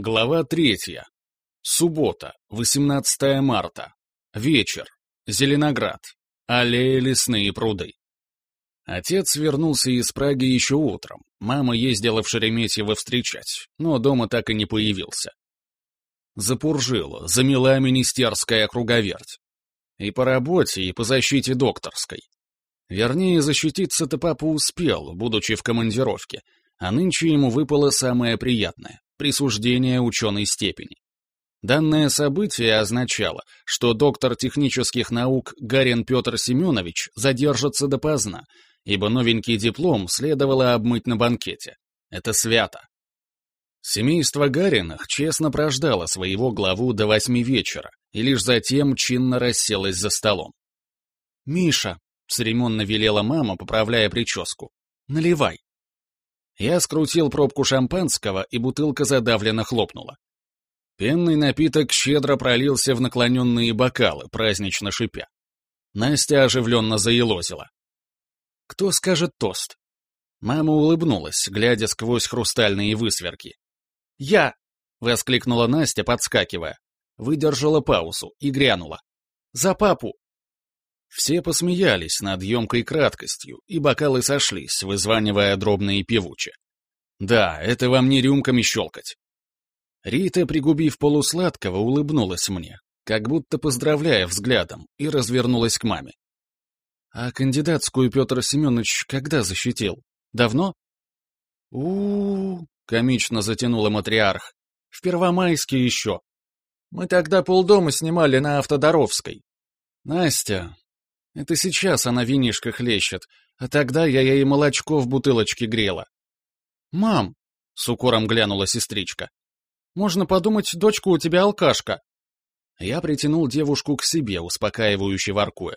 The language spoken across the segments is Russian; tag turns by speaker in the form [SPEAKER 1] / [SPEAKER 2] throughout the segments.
[SPEAKER 1] Глава третья. Суббота, 18 марта. Вечер. Зеленоград. Аллея лесные пруды. Отец вернулся из Праги еще утром. Мама ездила в Шереметьево встречать, но дома так и не появился. Запуржило, замела министерская круговерть. И по работе, и по защите докторской. Вернее, защититься-то папа успел, будучи в командировке, а нынче ему выпало самое приятное — присуждение ученой степени. Данное событие означало, что доктор технических наук Гарин Петр Семенович задержится допоздна, ибо новенький диплом следовало обмыть на банкете. Это свято. Семейство Гариных честно прождало своего главу до восьми вечера и лишь затем чинно расселось за столом. «Миша», — церемонно велела мама, поправляя прическу, — «наливай». Я скрутил пробку шампанского, и бутылка задавленно хлопнула. Пенный напиток щедро пролился в наклоненные бокалы, празднично шипя. Настя оживленно заелозила. «Кто скажет тост?» Мама улыбнулась, глядя сквозь хрустальные высверки. «Я!» — воскликнула Настя, подскакивая. Выдержала паузу и грянула. «За папу!» Все посмеялись над емкой краткостью, и бокалы сошлись, вызванивая дробные певуче. Да, это вам не рюмками щелкать. Рита, пригубив полусладкого, улыбнулась мне, как будто поздравляя взглядом, и развернулась к маме. «А кандидатскую Петр Семенович когда защитил? Давно?» у, -у, -у комично затянула матриарх. «В Первомайске еще. Мы тогда полдома снимали на Автодоровской. Настя, это сейчас она винишко хлещет, а тогда я ей молочко в бутылочке грела. «Мам!» — с укором глянула сестричка. «Можно подумать, дочка у тебя алкашка». Я притянул девушку к себе, успокаивающе воркуя.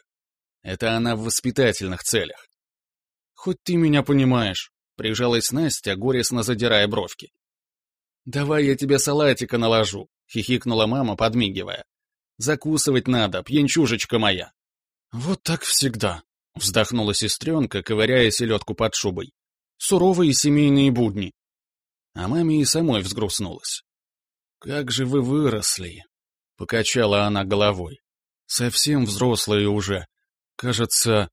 [SPEAKER 1] Это она в воспитательных целях. «Хоть ты меня понимаешь», — прижалась Настя, горестно задирая бровки. «Давай я тебе салатика наложу», — хихикнула мама, подмигивая. «Закусывать надо, пьянчужечка моя». «Вот так всегда», — вздохнула сестренка, ковыряя селедку под шубой. «Суровые семейные будни». А маме и самой взгрустнулась. «Как же вы выросли!» — покачала она головой. «Совсем взрослые уже. Кажется,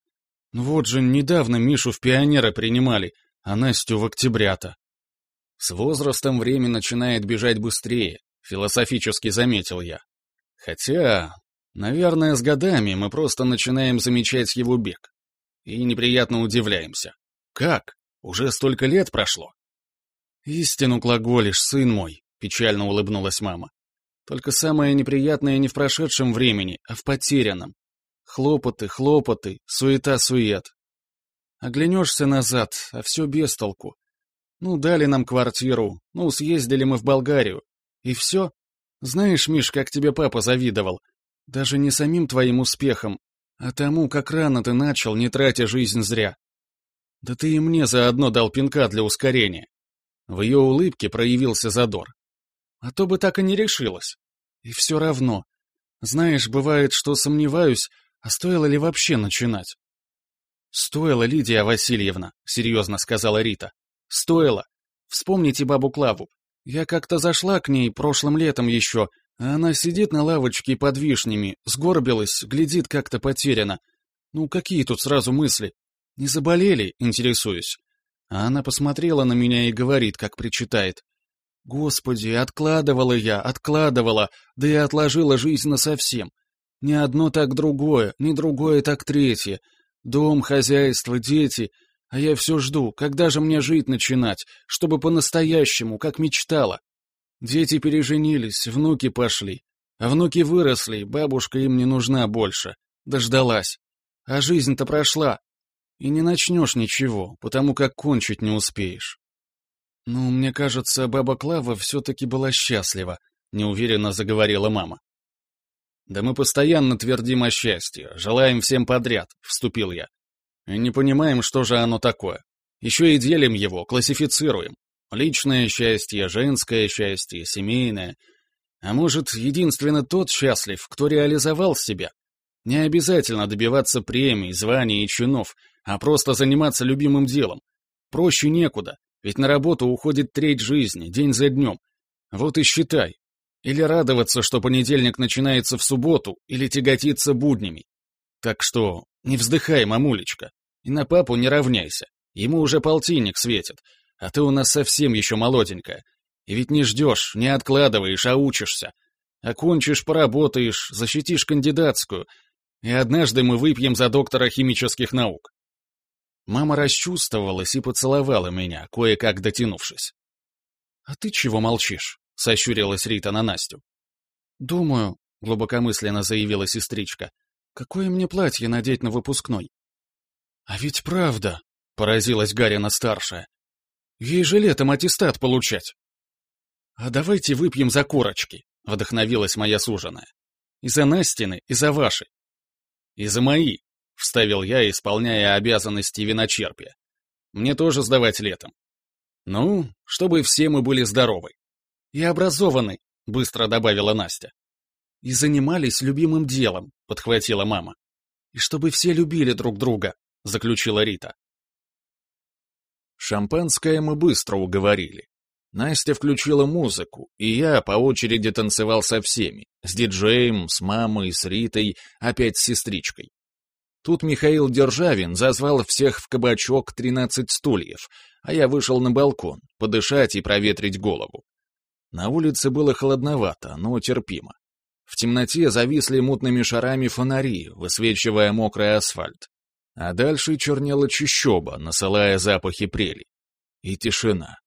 [SPEAKER 1] ну вот же недавно Мишу в пионера принимали, а Настю в октябрята». «С возрастом время начинает бежать быстрее», — философически заметил я. «Хотя Наверное, с годами мы просто начинаем замечать его бег. И неприятно удивляемся. Как? Уже столько лет прошло? «Истину глаголишь, сын мой», — печально улыбнулась мама. «Только самое неприятное не в прошедшем времени, а в потерянном. Хлопоты, хлопоты, суета-сует. Оглянешься назад, а все без толку. Ну, дали нам квартиру, ну, съездили мы в Болгарию. И все? Знаешь, Миш, как тебе папа завидовал, даже не самим твоим успехом, а тому, как рано ты начал, не тратя жизнь зря. Да ты и мне заодно дал пинка для ускорения. В ее улыбке проявился задор. А то бы так и не решилась. И все равно. Знаешь, бывает, что сомневаюсь, а стоило ли вообще начинать? «Стоило, Лидия Васильевна», — серьезно сказала Рита. «Стоило. Вспомните бабу Клаву. Я как-то зашла к ней прошлым летом еще, она сидит на лавочке под вишнями, сгорбилась, глядит как-то потеряно. Ну, какие тут сразу мысли? Не заболели, интересуюсь. А она посмотрела на меня и говорит, как причитает. Господи, откладывала я, откладывала, да и отложила жизнь насовсем. Ни одно так другое, ни другое так третье. Дом, хозяйство, дети. А я все жду, когда же мне жить начинать, чтобы по-настоящему, как мечтала. Дети переженились, внуки пошли. А внуки выросли, бабушка им не нужна больше. Дождалась. А жизнь-то прошла. И не начнешь ничего, потому как кончить не успеешь. Ну, мне кажется, баба Клава все-таки была счастлива, неуверенно заговорила мама. Да мы постоянно твердим о счастье, желаем всем подряд, вступил я. И не понимаем, что же оно такое. Еще и делим его, классифицируем. Личное счастье, женское счастье, семейное. А может, единственно тот счастлив, кто реализовал себя. Не обязательно добиваться премий, званий и чинов, а просто заниматься любимым делом. Проще некуда, ведь на работу уходит треть жизни, день за днем. Вот и считай. Или радоваться, что понедельник начинается в субботу, или тяготиться буднями. Так что не вздыхай, мамулечка, и на папу не равняйся. Ему уже полтинник светит, а ты у нас совсем еще молоденькая. И ведь не ждешь, не откладываешь, а учишься. Окончишь, поработаешь, защитишь кандидатскую, и однажды мы выпьем за доктора химических наук. Мама расчувствовалась и поцеловала меня, кое-как дотянувшись. «А ты чего молчишь?» — сощурилась Рита на Настю. «Думаю», — глубокомысленно заявила сестричка, «какое мне платье надеть на выпускной?» «А ведь правда», — поразилась Гарина-старшая. «Ей же летом аттестат получать». «А давайте выпьем за корочки», — вдохновилась моя суженая. «И за Настины, и за ваши». «И за мои», — вставил я, исполняя обязанности виночерпия. «Мне тоже сдавать летом». «Ну, чтобы все мы были здоровы». «И образованы», — быстро добавила Настя. «И занимались любимым делом», — подхватила мама. «И чтобы все любили друг друга», — заключила Рита. Шампанское мы быстро уговорили. Настя включила музыку, и я по очереди танцевал со всеми, с диджеем, с мамой, с Ритой, опять с сестричкой. Тут Михаил Державин зазвал всех в кабачок «Тринадцать стульев», а я вышел на балкон, подышать и проветрить голову. На улице было холодновато, но терпимо. В темноте зависли мутными шарами фонари, высвечивая мокрый асфальт. А дальше чернела чащоба, насылая запахи прели. И тишина.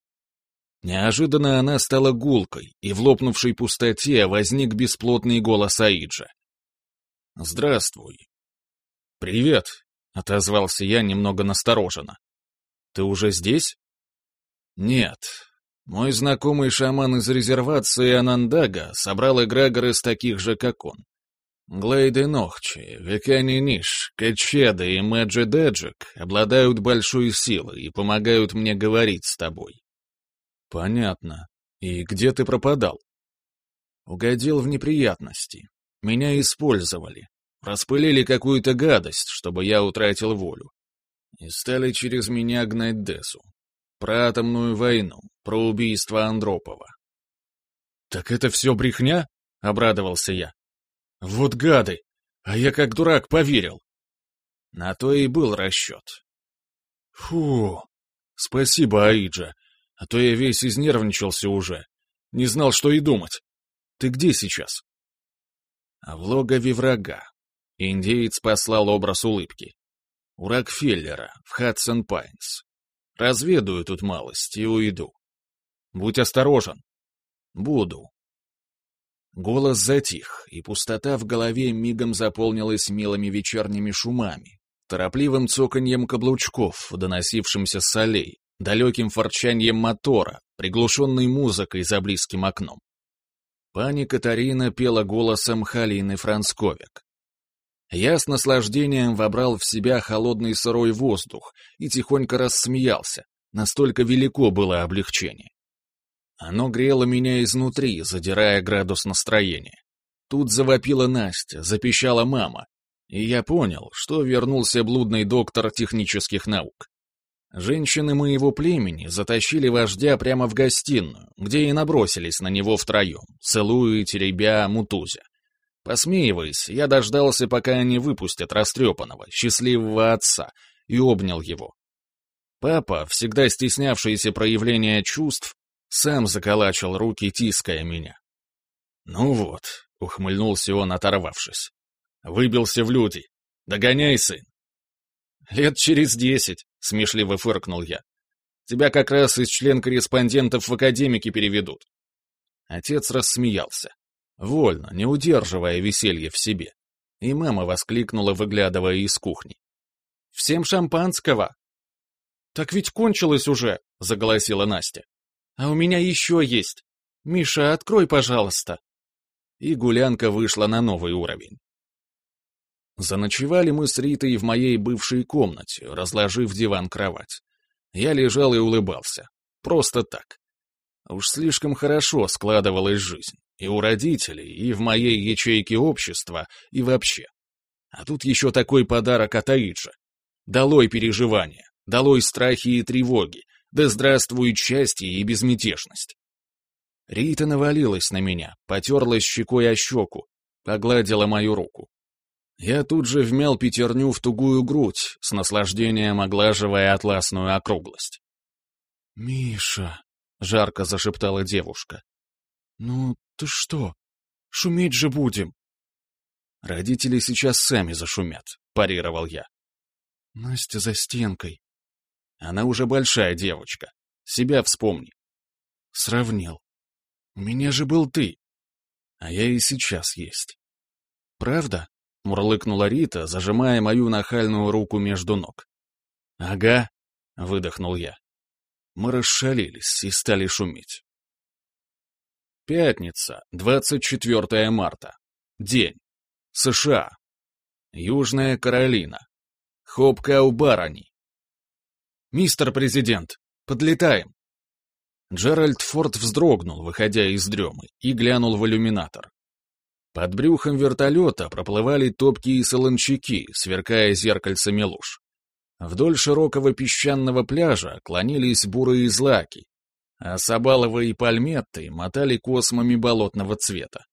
[SPEAKER 1] Неожиданно она стала гулкой, и в лопнувшей пустоте возник бесплотный голос Аиджа. «Здравствуй». «Привет», — отозвался я немного настороженно. «Ты уже здесь?» «Нет. Мой знакомый шаман из резервации Анандага собрал эгрегор из таких же, как он. Глейды Нохчи, Векани Ниш, Качеда и Мэджи Деджик обладают большой силой и помогают мне говорить с тобой. «Понятно. И где ты пропадал?» «Угодил в неприятности. Меня использовали. Распылили какую-то гадость, чтобы я утратил волю. И стали через меня гнать Десу. Про атомную войну, про убийство Андропова». «Так это все брехня?» — обрадовался я. «Вот гады! А я как дурак поверил!» На то и был расчет. «Фу! Спасибо, Аиджа. А то я весь изнервничался уже. Не знал, что и думать. Ты где сейчас? А в логове врага. Индеец послал образ улыбки. У Рокфеллера, в Хадсон Пайнс. Разведаю тут малость и уйду. Будь осторожен. Буду. Голос затих, и пустота в голове мигом заполнилась милыми вечерними шумами, торопливым цоканьем каблучков, доносившимся с солей, далеким форчанием мотора, приглушенной музыкой за близким окном. Пани Катарина пела голосом Халины Францковик. Я с наслаждением вобрал в себя холодный сырой воздух и тихонько рассмеялся, настолько велико было облегчение. Оно грело меня изнутри, задирая градус настроения. Тут завопила Настя, запищала мама, и я понял, что вернулся блудный доктор технических наук. Женщины моего племени затащили вождя прямо в гостиную, где и набросились на него втроем, целуя теребя мутузя. Посмеиваясь, я дождался, пока они выпустят растрепанного, счастливого отца, и обнял его. Папа, всегда стеснявшийся проявления чувств, сам заколачивал руки, тиская меня. «Ну вот», — ухмыльнулся он, оторвавшись, — «выбился в люди. Догоняй, сын». «Лет через десять», — смешливо фыркнул я. «Тебя как раз из член-корреспондентов в академике переведут». Отец рассмеялся. Вольно, не удерживая веселье в себе. И мама воскликнула, выглядывая из кухни. «Всем шампанского!» «Так ведь кончилось уже!» — заголосила Настя. «А у меня еще есть! Миша, открой, пожалуйста!» И гулянка вышла на новый уровень. Заночевали мы с Ритой в моей бывшей комнате, разложив диван-кровать. Я лежал и улыбался. Просто так. Уж слишком хорошо складывалась жизнь. И у родителей, и в моей ячейке общества, и вообще. А тут еще такой подарок от Аиджа. Долой переживания, долой страхи и тревоги, да здравствует счастье и безмятежность. Рита навалилась на меня, потерлась щекой о щеку, погладила мою руку. Я тут же вмял пятерню в тугую грудь, с наслаждением оглаживая атласную округлость. «Миша», — жарко зашептала девушка, — «ну ты что? Шуметь же будем!» «Родители сейчас сами зашумят», — парировал я. «Настя за стенкой». «Она уже большая девочка. Себя вспомни». «Сравнил. У меня же был ты. А я и сейчас есть». «Правда?» — мурлыкнула Рита, зажимая мою нахальную руку между ног. «Ага», — выдохнул я. Мы расшалились и стали шуметь. Пятница, 24 марта. День. США. Южная Каролина. Хопкау-Барани. «Мистер Президент, подлетаем!» Джеральд Форд вздрогнул, выходя из дремы, и глянул в иллюминатор. Под брюхом вертолета проплывали топкие солончаки, сверкая зеркальцами луж. Вдоль широкого песчаного пляжа клонились бурые злаки, а сабаловые пальметты мотали космами болотного цвета.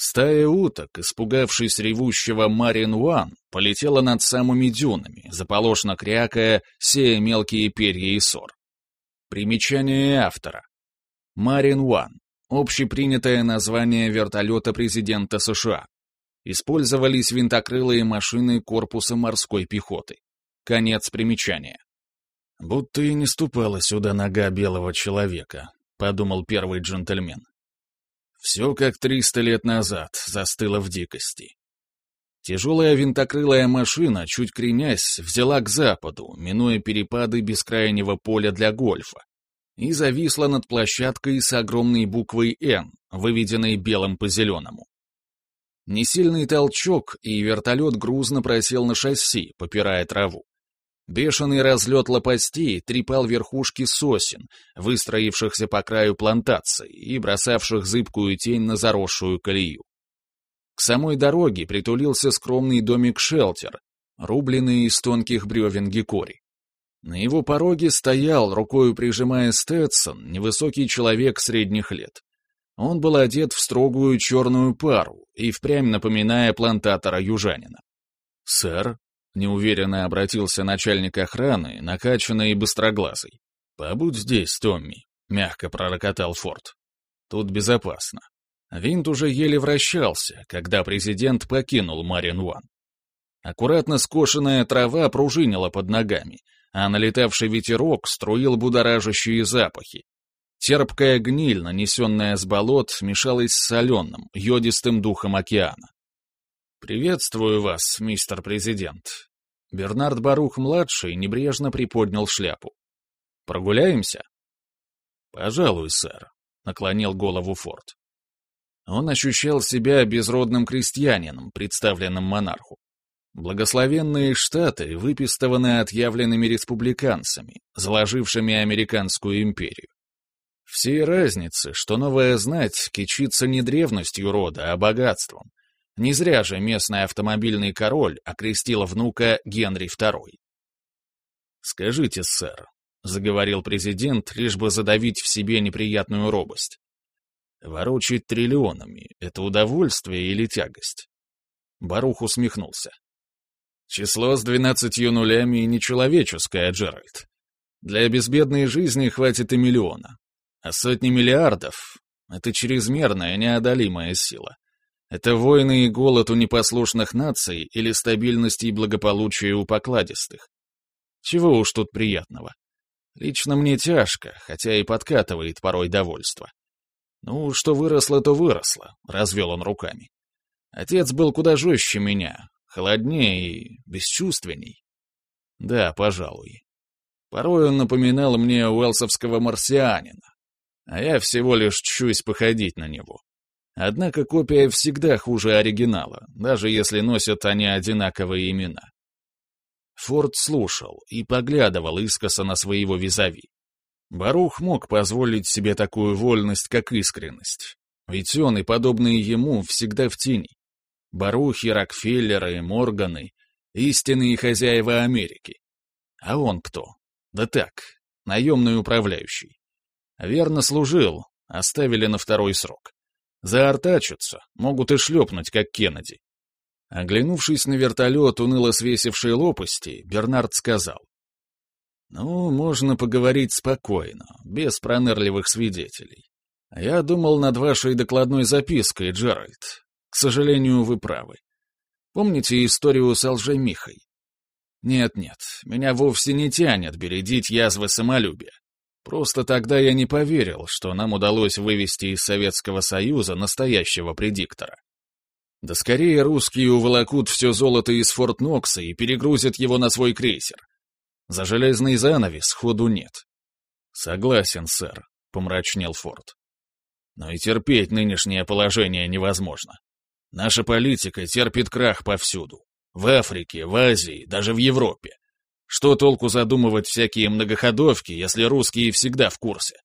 [SPEAKER 1] Стая уток, испугавшись ревущего Марин Уан, полетела над самыми дюнами, заполошно крякая, сея мелкие перья и сор. Примечание автора. Марин Уан общепринятое название вертолета президента США. Использовались винтокрылые машины корпуса морской пехоты. Конец примечания. «Будто и не ступала сюда нога белого человека», — подумал первый джентльмен. Все как триста лет назад застыло в дикости. Тяжелая винтокрылая машина, чуть кренясь, взяла к западу, минуя перепады бескрайнего поля для гольфа, и зависла над площадкой с огромной буквой «Н», выведенной белым по зеленому. Несильный толчок, и вертолет грузно просел на шасси, попирая траву. Бешеный разлет лопастей трепал верхушки сосен, выстроившихся по краю плантации и бросавших зыбкую тень на заросшую колею. К самой дороге притулился скромный домик-шелтер, рубленный из тонких бревен гекори. На его пороге стоял, рукою прижимая Сtetсон, невысокий человек средних лет. Он был одет в строгую черную пару и впрямь напоминая плантатора-южанина. «Сэр», — неуверенно обратился начальник охраны, накачанный и быстроглазый. «Побудь здесь, Томми», — мягко пророкотал Форд. «Тут безопасно». Винт уже еле вращался, когда президент покинул Марин Ван. Аккуратно скошенная трава пружинила под ногами, а налетавший ветерок струил будоражащие запахи. Терпкая гниль, нанесенная с болот, смешалась с соленым, йодистым духом океана. «Приветствую вас, мистер президент». Бернард Барух-младший небрежно приподнял шляпу. «Прогуляемся?» «Пожалуй, сэр», — наклонил голову Форд. Он ощущал себя безродным крестьянином, представленным монарху. Благословенные штаты выпистованы отъявленными республиканцами, заложившими американскую империю. Все разницы, что новая знать кичится не древностью рода, а богатством. Не зря же местный автомобильный король окрестил внука Генри II. «Скажите, сэр», — заговорил президент, лишь бы задавить в себе неприятную робость. «Ворочать триллионами — это удовольствие или тягость?» Барух усмехнулся. Число с двенадцатью нулями нечеловеческое, Джеральд. Для безбедной жизни хватит и миллиона. А сотни миллиардов — это чрезмерная, неодолимая сила. Это войны и голод у непослушных наций или стабильность и благополучие у покладистых. Чего уж тут приятного. Лично мне тяжко, хотя и подкатывает порой довольство. Ну, что выросло, то выросло, — развел он руками. Отец был куда жестче меня, холоднее и бесчувственней. Да, пожалуй. Порой он напоминал мне уэлсовского марсианина, а я всего лишь чусь походить на него. Однако копия всегда хуже оригинала, даже если носят они одинаковые имена. Форд слушал и поглядывал искоса на своего визави. Барух мог позволить себе такую вольность, как искренность, ведь он и подобные ему всегда в тени. Барухи, Рокфеллеры, Морганы — истинные хозяева Америки. А он кто? Да так, наемный управляющий. Верно служил, Оставили на второй срок. Заортачатся, могут и шлепнуть, как Кеннеди. Оглянувшись на вертолет, уныло свесившие лопасти, Бернард сказал. «Ну, можно поговорить спокойно, без пронырливых свидетелей. Я думал над вашей докладной запиской, Джеральд. К сожалению, вы правы. Помните историю с Алжемихой? Нет-нет, меня вовсе не тянет бередить язвы самолюбия. Просто тогда я не поверил, что нам удалось вывести из Советского Союза настоящего предиктора. Да скорее русские уволокут все золото из Форт Нокса и перегрузят его на свой крейсер. За железный занавес ходу нет. Согласен, сэр, — помрачнел Форд. Но и терпеть нынешнее положение невозможно. Наша политика терпит крах повсюду. В Африке, в Азии, даже в Европе. Что толку задумывать всякие многоходовки, если русские всегда в курсе?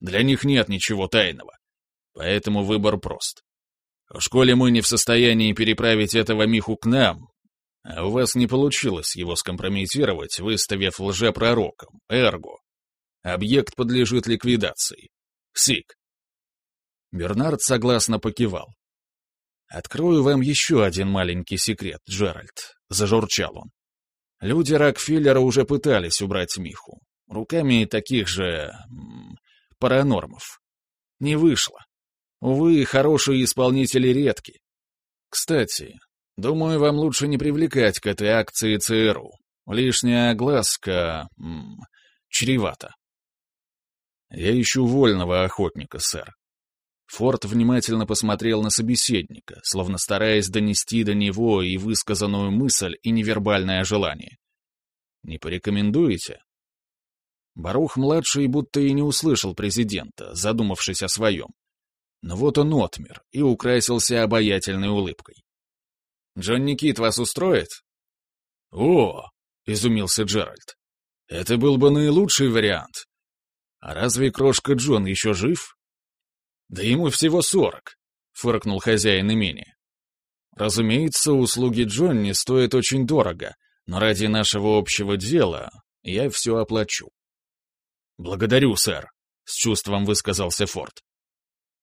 [SPEAKER 1] Для них нет ничего тайного. Поэтому выбор прост. В школе мы не в состоянии переправить этого Миху к нам, а у вас не получилось его скомпрометировать, выставив лжепророком, эрго. Объект подлежит ликвидации. СИК. Бернард согласно покивал. «Открою вам еще один маленький секрет, Джеральд», — зажурчал он. Люди Рокфеллера уже пытались убрать Миху. Руками таких же... паранормов. Не вышло. Увы, хорошие исполнители редки. Кстати, думаю, вам лучше не привлекать к этой акции ЦРУ. Лишняя огласка... Чревата. Я ищу вольного охотника, сэр. Форд внимательно посмотрел на собеседника, словно стараясь донести до него и высказанную мысль, и невербальное желание. «Не порекомендуете?» Барух-младший будто и не услышал президента, задумавшись о своем. Но вот он отмер и украсился обаятельной улыбкой. «Джон Никит вас устроит?» «О!» — изумился Джеральд. «Это был бы наилучший вариант. А разве крошка Джон еще жив?» «Да ему всего сорок», — фыркнул хозяин имения. «Разумеется, услуги Джонни стоят очень дорого, но ради нашего общего дела я все оплачу». «Благодарю, сэр», — с чувством высказался Форд.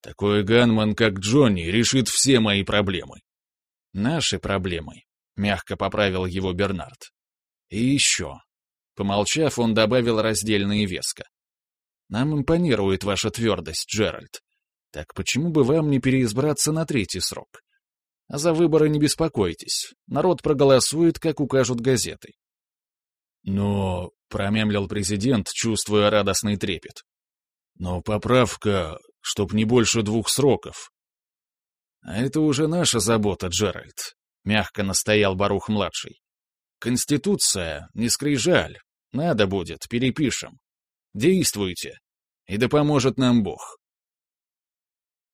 [SPEAKER 1] «Такой ганман, как Джонни, решит все мои проблемы». «Наши проблемы», — мягко поправил его Бернард. «И еще». Помолчав, он добавил раздельно и веско. «Нам импонирует ваша твердость, Джеральд. Так почему бы вам не переизбраться на третий срок? А за выборы не беспокойтесь. Народ проголосует, как укажут газеты. Но, — промямлил президент, чувствуя радостный трепет, — но поправка, чтоб не больше двух сроков. А это уже наша забота, Джеральд, — мягко настоял Барух-младший. Конституция, не скрижаль. Надо будет, перепишем. Действуйте. И да поможет нам Бог.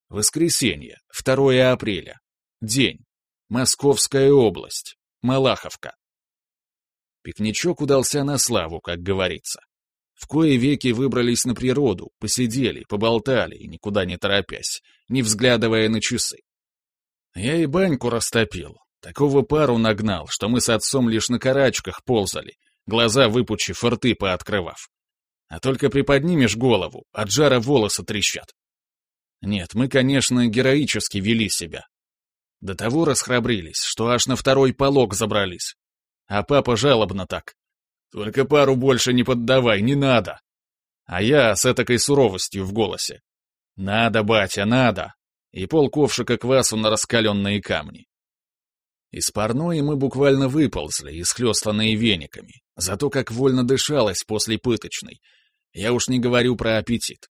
[SPEAKER 1] Воскресенье, 2 апреля. День. Московская область. Малаховка. Пикничок удался на славу, как говорится. В кое веки выбрались на природу, посидели, поболтали, никуда не торопясь, не взглядывая на часы. Я и баньку растопил. Такого пару нагнал, что мы с отцом лишь на карачках ползали, глаза выпучив, рты пооткрывав. А только приподнимешь голову, от жара волосы трещат. Нет, мы, конечно, героически вели себя. До того расхрабрились, что аж на второй полог забрались. А папа жалобно так. «Только пару больше не поддавай, не надо!» А я с этакой суровостью в голосе. «Надо, батя, надо!» И полковшика квасу на раскаленные камни. Из парной мы буквально выползли, исхлестанные вениками, зато как вольно дышалось после пыточной. Я уж не говорю про аппетит.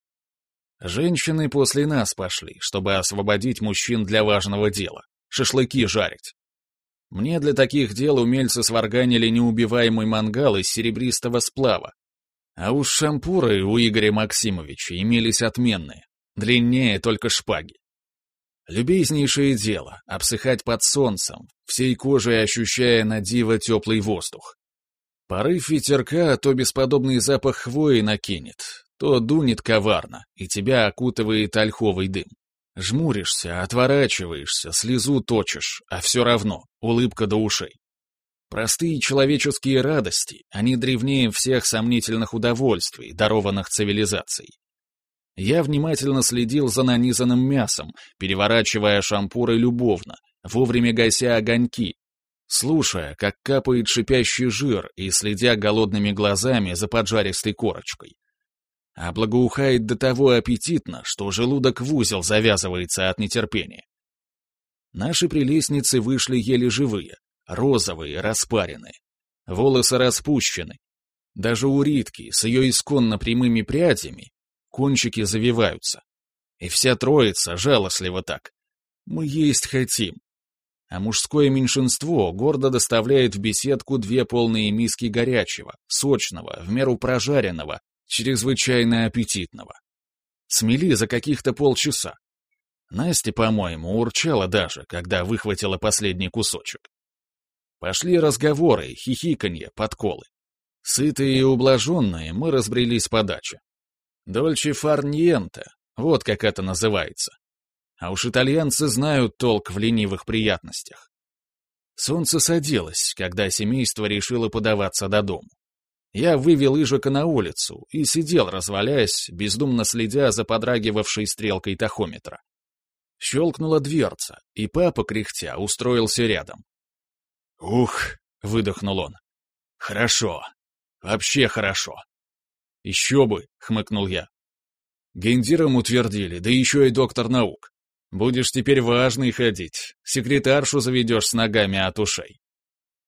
[SPEAKER 1] Женщины после нас пошли, чтобы освободить мужчин для важного дела — шашлыки жарить. Мне для таких дел умельцы сварганили неубиваемый мангал из серебристого сплава. А уж шампуры у Игоря Максимовича имелись отменные, длиннее только шпаги. Любезнейшее дело — обсыхать под солнцем, всей кожей ощущая на диво теплый воздух. Порыв ветерка то бесподобный запах хвои накинет, то дунет коварно, и тебя окутывает ольховый дым. Жмуришься, отворачиваешься, слезу точишь, а все равно улыбка до ушей. Простые человеческие радости, они древнее всех сомнительных удовольствий, дарованных цивилизацией. Я внимательно следил за нанизанным мясом, переворачивая шампуры любовно, вовремя гася огоньки, слушая, как капает шипящий жир и следя голодными глазами за поджаристой корочкой. А благоухает до того аппетитно, что желудок в узел завязывается от нетерпения. Наши прелестницы вышли еле живые, розовые, распаренные. Волосы распущены. Даже у Ритки с ее исконно прямыми прядями кончики завиваются. И вся троица жалостливо так. Мы есть хотим. А мужское меньшинство гордо доставляет в беседку две полные миски горячего, сочного, в меру прожаренного, чрезвычайно аппетитного. Смели за каких-то полчаса. Настя, по-моему, урчала даже, когда выхватила последний кусочек. Пошли разговоры, хихиканье, подколы. Сытые и ублаженные, мы разбрелись по даче. Дольче фарниенте, вот как это называется. А уж итальянцы знают толк в ленивых приятностях. Солнце садилось, когда семейство решило подаваться до дому. Я вывел Ижика на улицу и сидел, развалясь, бездумно следя за подрагивавшей стрелкой тахометра. Щелкнула дверца, и папа, кряхтя, устроился рядом. «Ух!» — выдохнул он. «Хорошо. Вообще хорошо. «Еще бы!» — хмыкнул я. Гендиром утвердили, да еще и доктор наук. Будешь теперь важный ходить, секретаршу заведешь с ногами от ушей.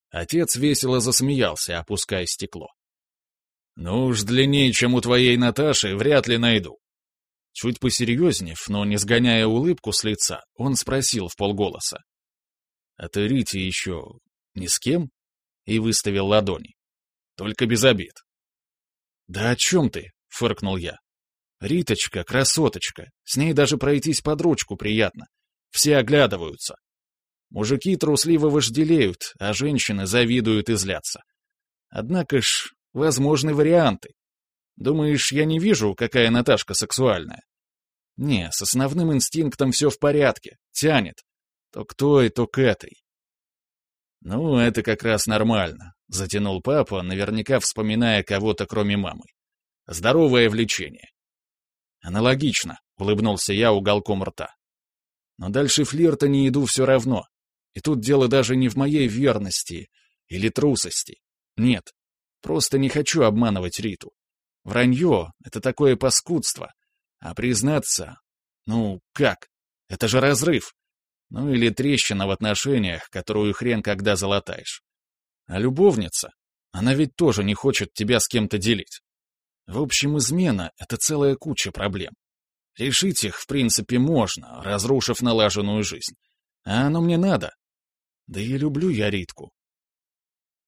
[SPEAKER 1] Отец весело засмеялся, опуская стекло. Ну уж длиннее, чем у твоей Наташи, вряд ли найду. Чуть посерьезнев, но не сгоняя улыбку с лица, он спросил в полголоса. «А ты, Рите, еще ни с кем?» И выставил ладони. «Только без обид». «Да о чем ты?» — фыркнул я. «Риточка, красоточка, с ней даже пройтись под ручку приятно. Все оглядываются. Мужики трусливо вожделеют, а женщины завидуют и злятся. Однако ж, возможны варианты. Думаешь, я не вижу, какая Наташка сексуальная? Не, с основным инстинктом все в порядке, тянет. То к той, то к этой. Ну, это как раз нормально. — затянул папа, наверняка вспоминая кого-то, кроме мамы. «Здоровое влечение». «Аналогично», — улыбнулся я уголком рта. «Но дальше флирта не иду все равно. И тут дело даже не в моей верности или трусости. Нет, просто не хочу обманывать Риту. Вранье — это такое паскудство. А признаться... Ну, как? Это же разрыв. Ну или трещина в отношениях, которую хрен когда залатаешь. А любовница? Она ведь тоже не хочет тебя с кем-то делить. В общем, измена — это целая куча проблем. Решить их, в принципе, можно, разрушив налаженную жизнь. А оно мне надо. Да и люблю я Ритку.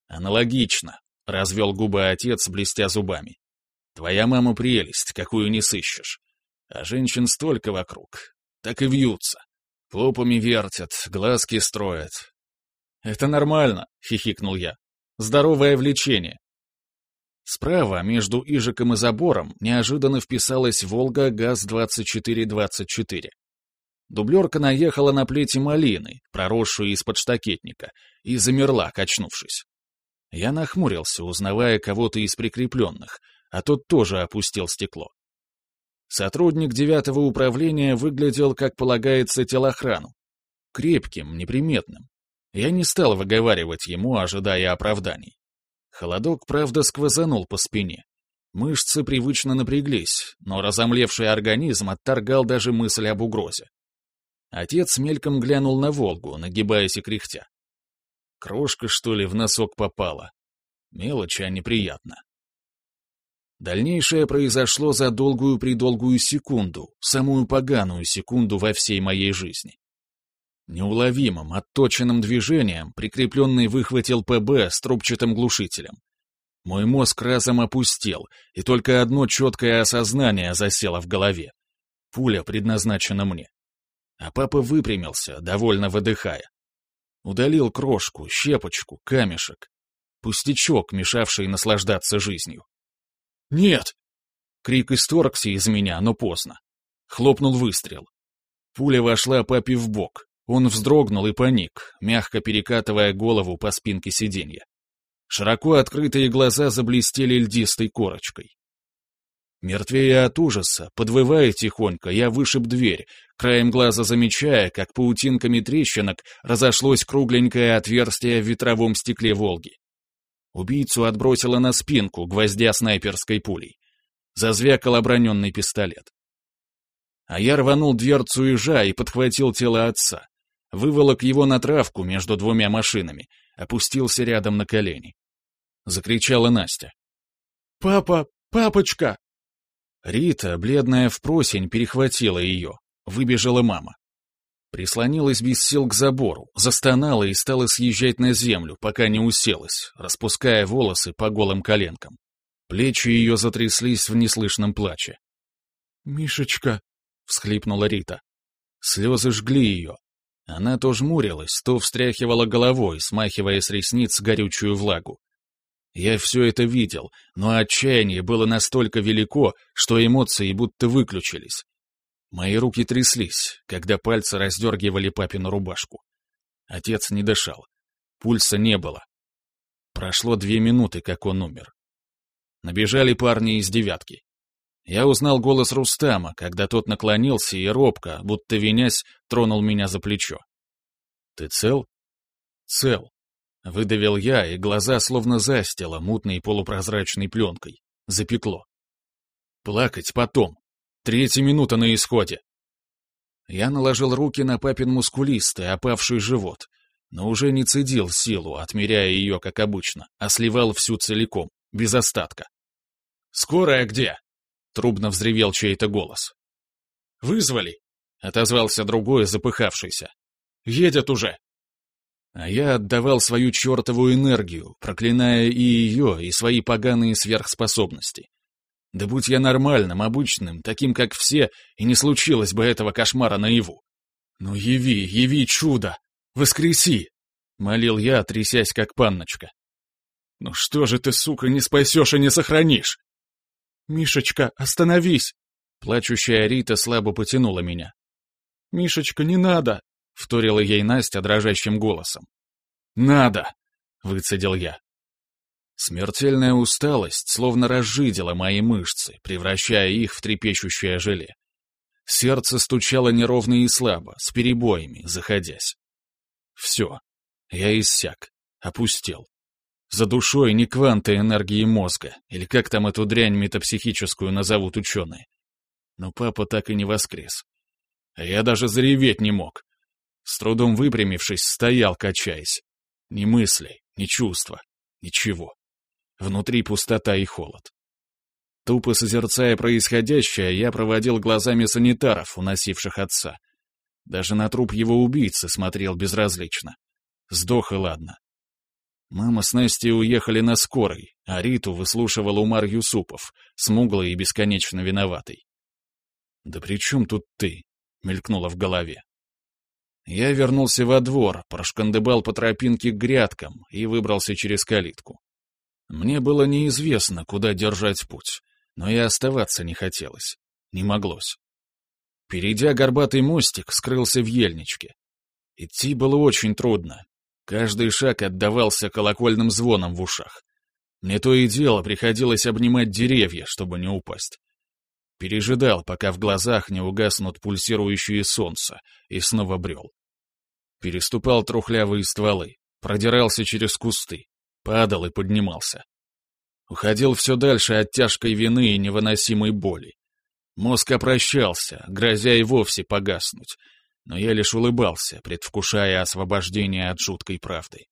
[SPEAKER 1] Аналогично, — развел губы отец, блестя зубами. Твоя мама прелесть, какую не сыщешь. А женщин столько вокруг. Так и вьются. Попами вертят, глазки строят, «Это нормально», — хихикнул я. «Здоровое влечение». Справа, между Ижиком и забором, неожиданно вписалась «Волга ГАЗ-2424». Дублерка наехала на плети малины, проросшую из-под штакетника, и замерла, качнувшись. Я нахмурился, узнавая кого-то из прикрепленных, а тот тоже опустил стекло. Сотрудник девятого управления выглядел, как полагается, телохрану. Крепким, неприметным, я не стал выговаривать ему, ожидая оправданий. Холодок, правда, сквозанул по спине. Мышцы привычно напряглись, но разомлевший организм отторгал даже мысль об угрозе. Отец мельком глянул на Волгу, нагибаясь и кряхтя. Крошка, что ли, в носок попала? Мелочь, а неприятно. Дальнейшее произошло за долгую-предолгую секунду, самую поганую секунду во всей моей жизни. Неуловимым, отточенным движением прикрепленный выхватил ПБ с трубчатым глушителем. Мой мозг разом опустел, и только одно четкое осознание засело в голове. Пуля предназначена мне. А папа выпрямился, довольно выдыхая. Удалил крошку, щепочку, камешек. Пустячок, мешавший наслаждаться жизнью. «Нет!» Крик исторгся из меня, но поздно. Хлопнул выстрел. Пуля вошла папе в бок, он вздрогнул и паник, мягко перекатывая голову по спинке сиденья. Широко открытые глаза заблестели льдистой корочкой. Мертвее от ужаса, подвывая тихонько, я вышиб дверь, краем глаза замечая, как паутинками трещинок разошлось кругленькое отверстие в ветровом стекле «Волги». Убийцу отбросило на спинку, гвоздя снайперской пулей. Зазвякал оброненный пистолет. А я рванул дверцу ежа и подхватил тело отца. Выволок его на травку между двумя машинами, опустился рядом на колени. Закричала Настя. «Папа! Папочка!» Рита, бледная в просень, перехватила ее. Выбежала мама. Прислонилась без сил к забору, застонала и стала съезжать на землю, пока не уселась, распуская волосы по голым коленкам. Плечи ее затряслись в неслышном плаче. «Мишечка!» — всхлипнула Рита. Слезы жгли ее. Она то жмурилась, то встряхивала головой, смахивая с ресниц горючую влагу. Я все это видел, но отчаяние было настолько велико, что эмоции будто выключились. Мои руки тряслись, когда пальцы раздергивали папину рубашку. Отец не дышал. Пульса не было. Прошло две минуты, как он умер. Набежали парни из девятки. Я узнал голос Рустама, когда тот наклонился и робко, будто винясь, тронул меня за плечо. «Ты цел?» «Цел», — выдавил я, и глаза словно застило мутной полупрозрачной пленкой. Запекло. «Плакать потом. Третья минута на исходе». Я наложил руки на папин мускулистый, опавший живот, но уже не цедил силу, отмеряя ее, как обычно, а сливал всю целиком, без остатка. «Скорая где?» — трубно взревел чей-то голос. «Вызвали!» — отозвался другой, запыхавшийся. «Едет уже!» А я отдавал свою чертову энергию, проклиная и ее, и свои поганые сверхспособности. Да будь я нормальным, обычным, таким, как все, и не случилось бы этого кошмара наяву. «Ну яви, яви чудо! Воскреси!» — молил я, трясясь, как панночка. «Ну что же ты, сука, не спасешь и не сохранишь?» «Мишечка, остановись!» Плачущая Рита слабо потянула меня. «Мишечка, не надо! — вторила ей Настя дрожащим голосом. «Надо!» — выцедил я. Смертельная усталость словно разжидела мои мышцы, превращая их в трепещущее желе. Сердце стучало неровно и слабо, с перебоями, заходясь. Все. Я иссяк, опустел. За душой не кванты энергии мозга, или как там эту дрянь метапсихическую назовут ученые. Но папа так и не воскрес. А я даже зареветь не мог. С трудом выпрямившись, стоял, качаясь. Ни мыслей, ни чувства, ничего. Внутри пустота и холод. Тупо созерцая происходящее, я проводил глазами санитаров, уносивших отца. Даже на труп его убийцы смотрел безразлично. Сдох и ладно. Мама с Настей уехали на скорой, а Риту выслушивал Умар Юсупов, смуглый и бесконечно виноватый. «Да при чем тут ты?» — мелькнуло в голове. Я вернулся во двор, прошкандыбал по тропинке к грядкам и выбрался через калитку. Мне было неизвестно, куда держать путь, но и оставаться не хотелось. Не моглось. Перейдя горбатый мостик, скрылся в ельничке. Идти было очень трудно. Каждый шаг отдавался колокольным звоном в ушах. Мне то и дело приходилось обнимать деревья, чтобы не упасть. Пережидал, пока в глазах не угаснут пульсирующие солнца, и снова брел. Переступал трухлявые стволы, продирался через кусты, падал и поднимался. Уходил все дальше от тяжкой вины и невыносимой боли. Мозг опрощался, грозя и вовсе погаснуть, но я лишь улыбался, предвкушая освобождение от жуткой правды.